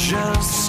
just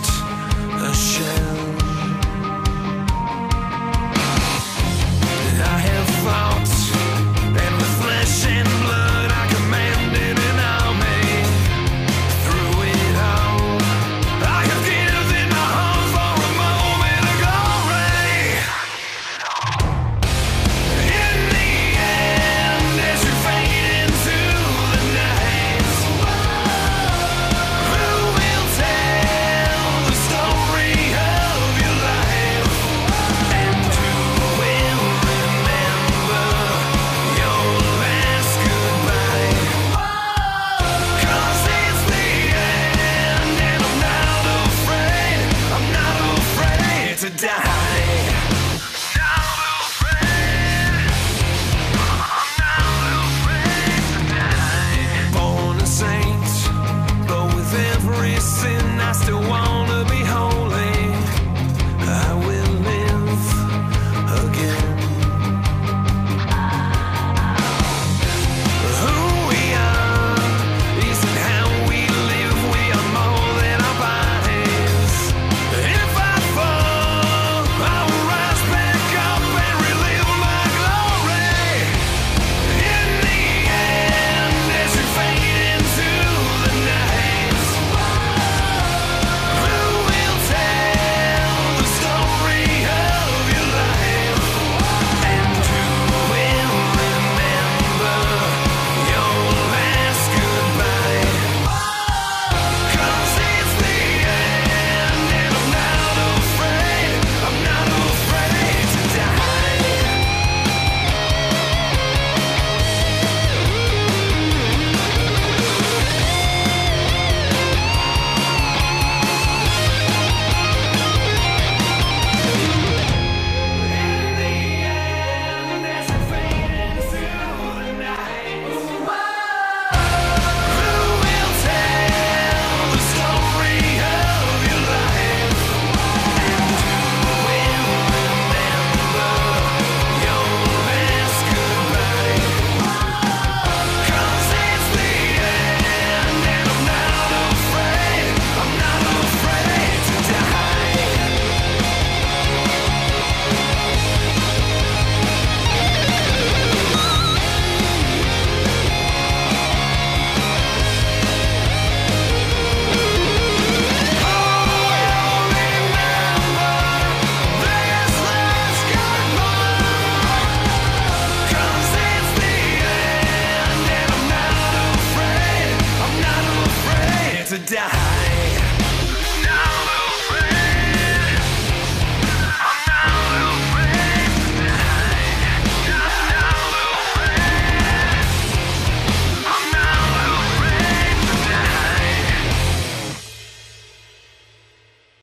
every sin I still wanna be home.